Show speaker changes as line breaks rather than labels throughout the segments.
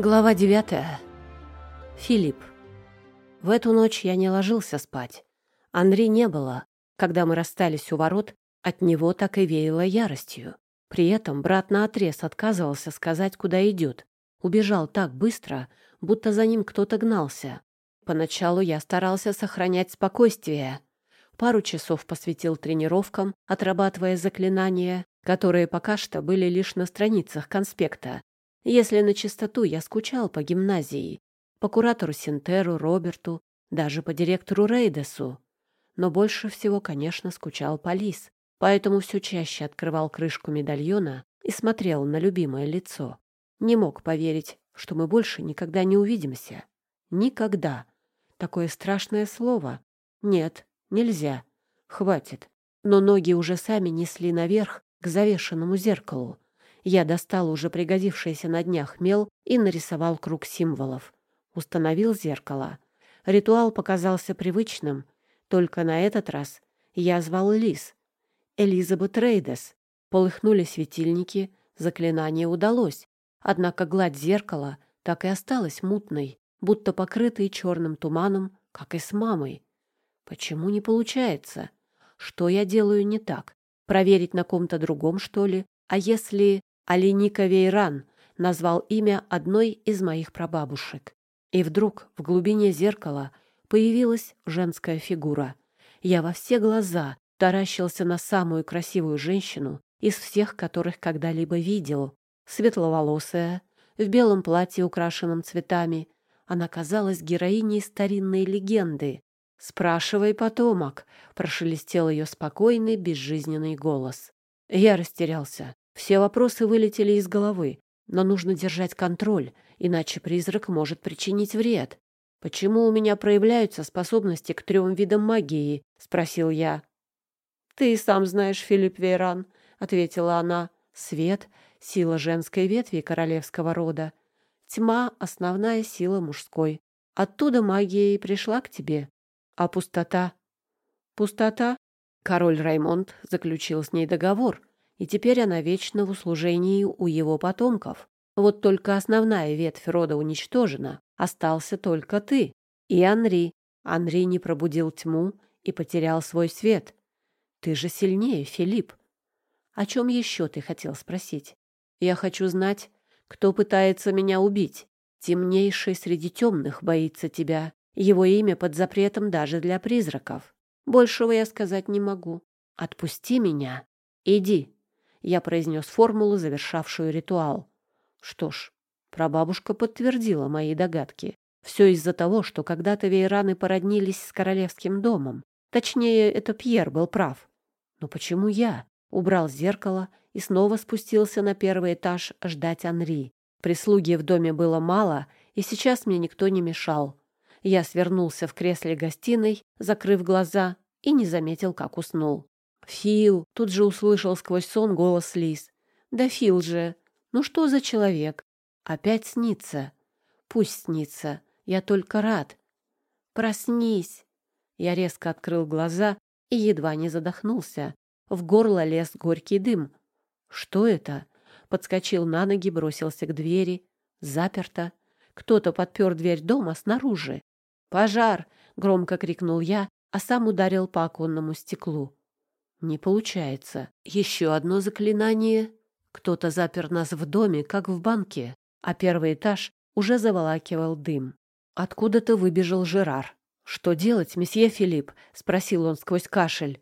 Глава девятая. Филипп. В эту ночь я не ложился спать. Анри не было. Когда мы расстались у ворот, от него так и веяло яростью. При этом брат наотрез отказывался сказать, куда идет. Убежал так быстро, будто за ним кто-то гнался. Поначалу я старался сохранять спокойствие. Пару часов посвятил тренировкам, отрабатывая заклинания, которые пока что были лишь на страницах конспекта. Если на чистоту я скучал по гимназии, по куратору Синтеру, Роберту, даже по директору Рейдесу. Но больше всего, конечно, скучал по Лис, поэтому все чаще открывал крышку медальона и смотрел на любимое лицо. Не мог поверить, что мы больше никогда не увидимся. Никогда. Такое страшное слово. Нет, нельзя. Хватит. Но ноги уже сами несли наверх к завешенному зеркалу. Я достал уже пригодившийся на днях мел и нарисовал круг символов. Установил зеркало. Ритуал показался привычным, только на этот раз я звал Лис. Элизабет Рейдес. Полыхнули светильники, заклинание удалось. Однако гладь зеркала так и осталась мутной, будто покрытой черным туманом, как и с мамой. Почему не получается? Что я делаю не так? Проверить на ком-то другом, что ли? А если... Алиника Вейран назвал имя одной из моих прабабушек. И вдруг в глубине зеркала появилась женская фигура. Я во все глаза таращился на самую красивую женщину из всех, которых когда-либо видел. Светловолосая, в белом платье, украшенном цветами. Она казалась героиней старинной легенды. «Спрашивай, потомок», — прошелестел ее спокойный, безжизненный голос. Я растерялся. Все вопросы вылетели из головы, но нужно держать контроль, иначе призрак может причинить вред. «Почему у меня проявляются способности к трем видам магии?» — спросил я. «Ты сам знаешь, Филипп Вейран», — ответила она. «Свет — сила женской ветви королевского рода. Тьма — основная сила мужской. Оттуда магия и пришла к тебе. А пустота?» «Пустота?» Король Раймонд заключил с ней договор — и теперь она вечно в услужении у его потомков. Вот только основная ветвь рода уничтожена, остался только ты и Анри. Анри не пробудил тьму и потерял свой свет. Ты же сильнее, Филипп. О чем еще ты хотел спросить? Я хочу знать, кто пытается меня убить. Темнейший среди темных боится тебя. Его имя под запретом даже для призраков. Большего я сказать не могу. Отпусти меня. Иди. Я произнес формулу, завершавшую ритуал. Что ж, прабабушка подтвердила мои догадки. Все из-за того, что когда-то вейраны породнились с королевским домом. Точнее, это Пьер был прав. Но почему я? Убрал зеркало и снова спустился на первый этаж ждать Анри. Прислуги в доме было мало, и сейчас мне никто не мешал. Я свернулся в кресле гостиной, закрыв глаза, и не заметил, как уснул. «Фил!» — тут же услышал сквозь сон голос Лис. «Да Фил же! Ну что за человек? Опять снится? Пусть снится. Я только рад. Проснись!» Я резко открыл глаза и едва не задохнулся. В горло лез горький дым. «Что это?» Подскочил на ноги, бросился к двери. Заперто. Кто-то подпер дверь дома снаружи. «Пожар!» — громко крикнул я, а сам ударил по оконному стеклу. Не получается. Еще одно заклинание. Кто-то запер нас в доме, как в банке, а первый этаж уже заволакивал дым. Откуда-то выбежал Жерар. «Что делать, месье Филипп?» — спросил он сквозь кашель.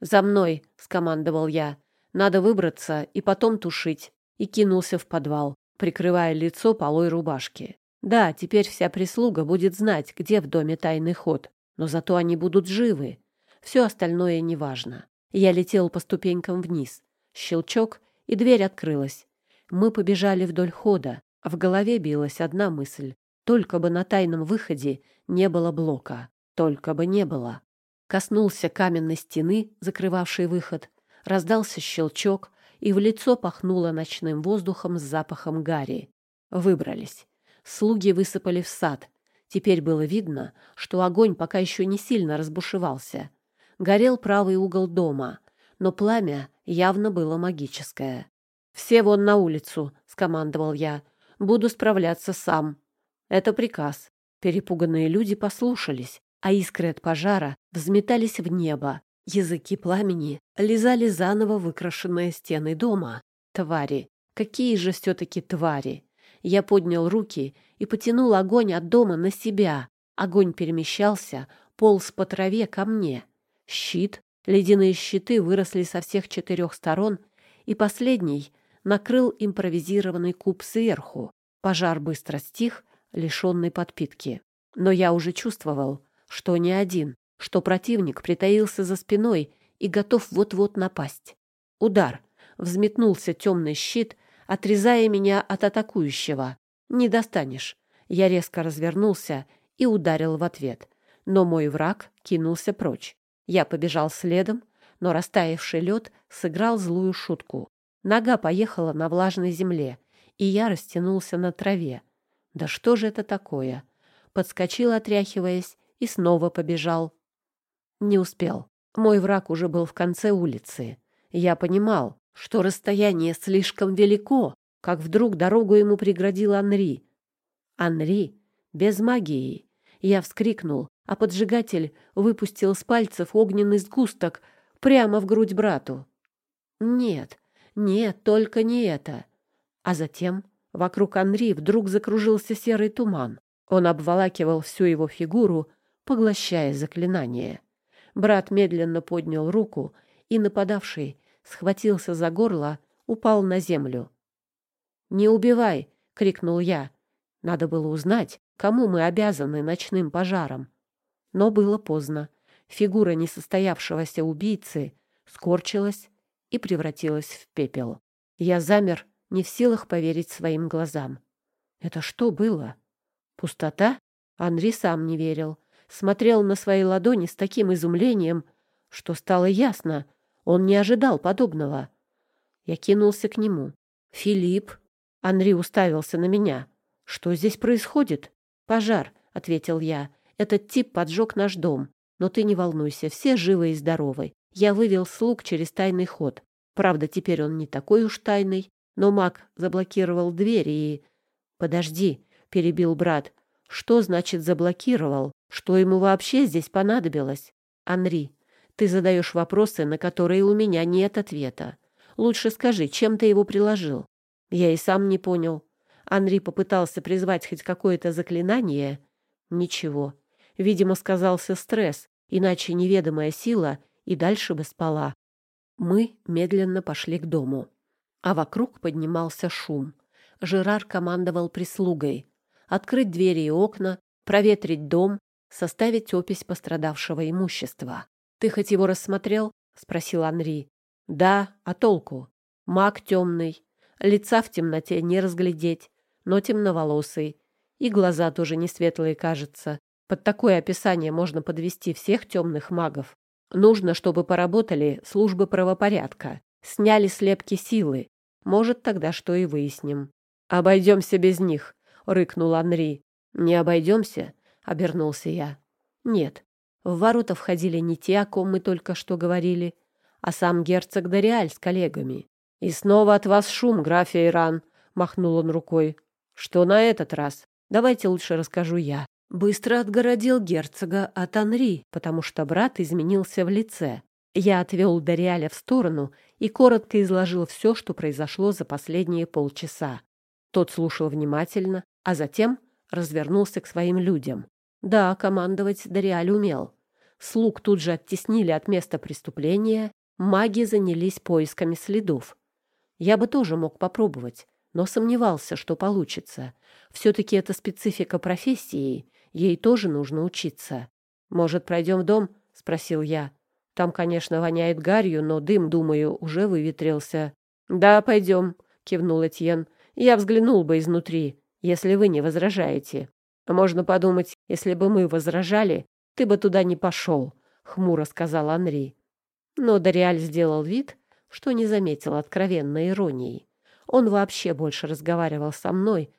«За мной!» — скомандовал я. «Надо выбраться и потом тушить». И кинулся в подвал, прикрывая лицо полой рубашки. Да, теперь вся прислуга будет знать, где в доме тайный ход, но зато они будут живы. Все остальное неважно. Я летел по ступенькам вниз. Щелчок, и дверь открылась. Мы побежали вдоль хода. В голове билась одна мысль. Только бы на тайном выходе не было блока. Только бы не было. Коснулся каменной стены, закрывавшей выход. Раздался щелчок, и в лицо пахнуло ночным воздухом с запахом гари. Выбрались. Слуги высыпали в сад. Теперь было видно, что огонь пока еще не сильно разбушевался горел правый угол дома, но пламя явно было магическое. «Все вон на улицу!» — скомандовал я. Буду справляться сам. Это приказ. Перепуганные люди послушались, а искры от пожара взметались в небо. Языки пламени лизали заново выкрашенные стены дома. Твари! Какие же все-таки твари! Я поднял руки и потянул огонь от дома на себя. Огонь перемещался, полз по траве ко мне. Щит, ледяные щиты выросли со всех четырех сторон, и последний накрыл импровизированный куб сверху. Пожар быстро стих, лишенный подпитки. Но я уже чувствовал, что не один, что противник притаился за спиной и готов вот-вот напасть. Удар. Взметнулся темный щит, отрезая меня от атакующего. Не достанешь. Я резко развернулся и ударил в ответ. Но мой враг кинулся прочь. Я побежал следом, но растаявший лед сыграл злую шутку. Нога поехала на влажной земле, и я растянулся на траве. Да что же это такое? Подскочил, отряхиваясь, и снова побежал. Не успел. Мой враг уже был в конце улицы. Я понимал, что расстояние слишком велико, как вдруг дорогу ему преградил Анри. Анри без магии. Я вскрикнул, а поджигатель выпустил с пальцев огненный сгусток прямо в грудь брату. Нет, нет, только не это. А затем вокруг Анри вдруг закружился серый туман. Он обволакивал всю его фигуру, поглощая заклинание. Брат медленно поднял руку, и нападавший схватился за горло, упал на землю. «Не убивай!» — крикнул я. Надо было узнать, кому мы обязаны ночным пожаром. Но было поздно. Фигура несостоявшегося убийцы скорчилась и превратилась в пепел. Я замер, не в силах поверить своим глазам. Это что было? Пустота? Анри сам не верил. Смотрел на свои ладони с таким изумлением, что стало ясно, он не ожидал подобного. Я кинулся к нему. «Филипп!» Анри уставился на меня. «Что здесь происходит?» «Пожар», — ответил я. «Этот тип поджег наш дом. Но ты не волнуйся, все живы и здоровы. Я вывел слуг через тайный ход. Правда, теперь он не такой уж тайный, но маг заблокировал дверь и... «Подожди», — перебил брат. «Что значит заблокировал? Что ему вообще здесь понадобилось?» «Анри, ты задаешь вопросы, на которые у меня нет ответа. Лучше скажи, чем ты его приложил?» Я и сам не понял. Анри попытался призвать хоть какое-то заклинание. Ничего. Видимо, сказался стресс, иначе неведомая сила и дальше бы спала. Мы медленно пошли к дому. А вокруг поднимался шум. Жерар командовал прислугой. Открыть двери и окна, проветрить дом, составить опись пострадавшего имущества. «Ты хоть его рассмотрел?» — спросил Анри. «Да, а толку? Маг темный. Лица в темноте не разглядеть, но темноволосый. И глаза тоже не светлые, кажется. Под такое описание можно подвести всех темных магов. Нужно, чтобы поработали службы правопорядка, сняли слепки силы. Может, тогда что и выясним. «Обойдемся без них», — рыкнул Анри. «Не обойдемся?» — обернулся я. «Нет. В ворота входили не те, о ком мы только что говорили, а сам герцог Дориаль с коллегами. И снова от вас шум, граф Иран», — махнул он рукой. «Что на этот раз? Давайте лучше расскажу я быстро отгородил герцога от Анри, потому что брат изменился в лице. Я отвел Дориаля в сторону и коротко изложил все, что произошло за последние полчаса. Тот слушал внимательно, а затем развернулся к своим людям. Да, командовать Дориаль умел. Слуг тут же оттеснили от места преступления, маги занялись поисками следов. Я бы тоже мог попробовать, но сомневался, что получится. Все-таки это специфика профессии, Ей тоже нужно учиться. Может, пройдем в дом? спросил я. Там, конечно, воняет гарью, но дым, думаю, уже выветрился. Да, пойдем, кивнул Этьен. Я взглянул бы изнутри, если вы не возражаете. Можно подумать, если бы мы возражали, ты бы туда не пошел, хмуро сказал Анри. Но Дориаль сделал вид, что не заметил откровенной иронии. Он вообще больше разговаривал со мной,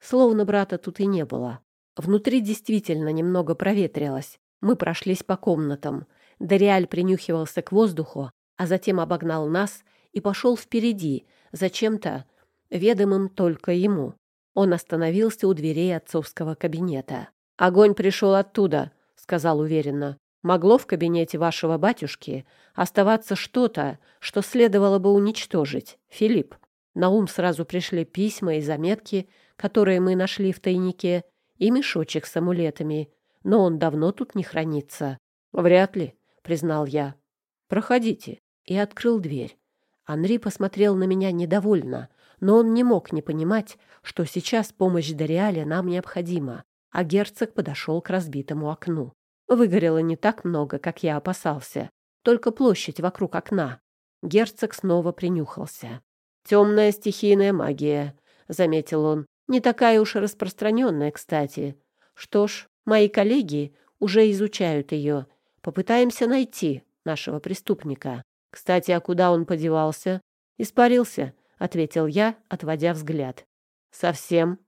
словно брата тут и не было. Внутри действительно немного проветрилось. Мы прошлись по комнатам. Дориаль принюхивался к воздуху, а затем обогнал нас и пошел впереди, зачем-то ведомым только ему. Он остановился у дверей отцовского кабинета. «Огонь пришел оттуда», — сказал уверенно. «Могло в кабинете вашего батюшки оставаться что-то, что следовало бы уничтожить, Филипп». На ум сразу пришли письма и заметки, которые мы нашли в тайнике, и мешочек с амулетами, но он давно тут не хранится. «Вряд ли», — признал я. «Проходите», и открыл дверь. Анри посмотрел на меня недовольно, но он не мог не понимать, что сейчас помощь Дориале нам необходима, а герцог подошел к разбитому окну. Выгорело не так много, как я опасался, только площадь вокруг окна. Герцог снова принюхался. «Темная стихийная магия», — заметил он. «Не такая уж распространенная, кстати. Что ж, мои коллеги уже изучают ее. Попытаемся найти нашего преступника. Кстати, а куда он подевался?» «Испарился», — ответил я, отводя взгляд. «Совсем?»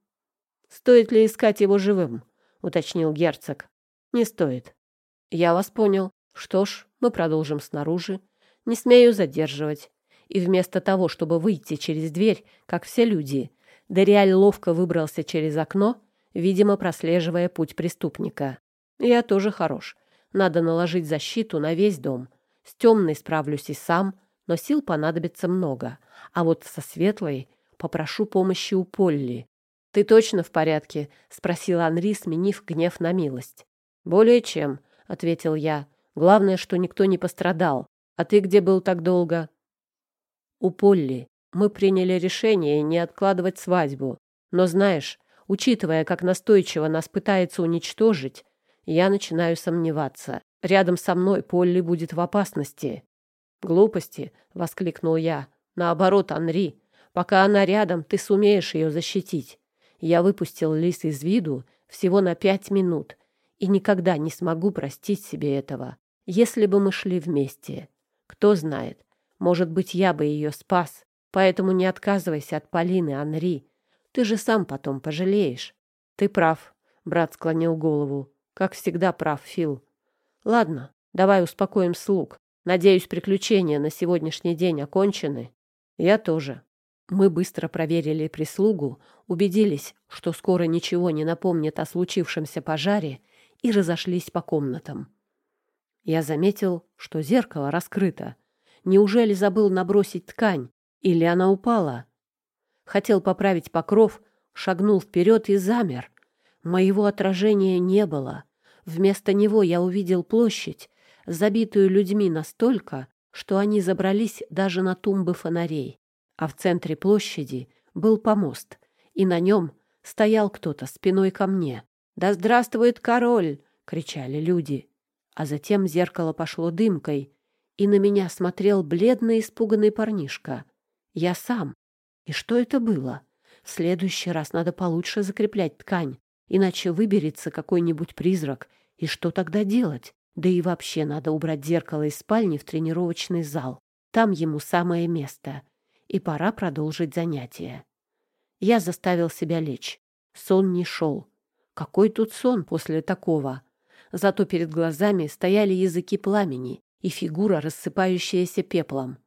«Стоит ли искать его живым?» — уточнил герцог. «Не стоит». «Я вас понял. Что ж, мы продолжим снаружи. Не смею задерживать». И вместо того, чтобы выйти через дверь, как все люди, Дориаль ловко выбрался через окно, видимо, прослеживая путь преступника. «Я тоже хорош. Надо наложить защиту на весь дом. С темной справлюсь и сам, но сил понадобится много. А вот со светлой попрошу помощи у Полли. «Ты точно в порядке?» — спросил Анри, сменив гнев на милость. «Более чем», — ответил я. «Главное, что никто не пострадал. А ты где был так долго?» «У Полли. Мы приняли решение не откладывать свадьбу. Но знаешь, учитывая, как настойчиво нас пытается уничтожить, я начинаю сомневаться. Рядом со мной Полли будет в опасности. «Глупости!» — воскликнул я. «Наоборот, Анри, пока она рядом, ты сумеешь ее защитить. Я выпустил Лис из виду всего на пять минут и никогда не смогу простить себе этого, если бы мы шли вместе. Кто знает, может быть, я бы ее спас. Поэтому не отказывайся от Полины, Анри. Ты же сам потом пожалеешь». «Ты прав», — брат склонил голову. «Как всегда прав, Фил. Ладно, давай успокоим слуг. Надеюсь, приключения на сегодняшний день окончены. Я тоже. Мы быстро проверили прислугу, убедились, что скоро ничего не напомнит о случившемся пожаре, и разошлись по комнатам. Я заметил, что зеркало раскрыто. Неужели забыл набросить ткань? Или она упала? Хотел поправить покров, шагнул вперед и замер. Моего отражения не было. Вместо него я увидел площадь, забитую людьми настолько, что они забрались даже на тумбы фонарей. А в центре площади был помост, и на нем стоял кто-то спиной ко мне. «Да здравствует король!» — кричали люди. А затем зеркало пошло дымкой, и на меня смотрел бледный испуганный парнишка. Я сам. И что это было? В следующий раз надо получше закреплять ткань, иначе выберется какой-нибудь призрак и что тогда делать? Да и вообще надо убрать зеркало из спальни в тренировочный зал. Там ему самое место. И пора продолжить занятие. Я заставил себя лечь. Сон не шел. Какой тут сон после такого? Зато перед глазами стояли языки пламени и фигура, рассыпающаяся пеплом.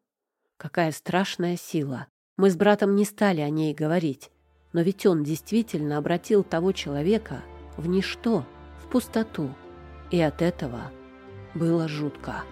Какая страшная сила. Мы с братом не стали о ней говорить. Но ведь он действительно обратил того человека в ничто, в пустоту и от этого было жутко.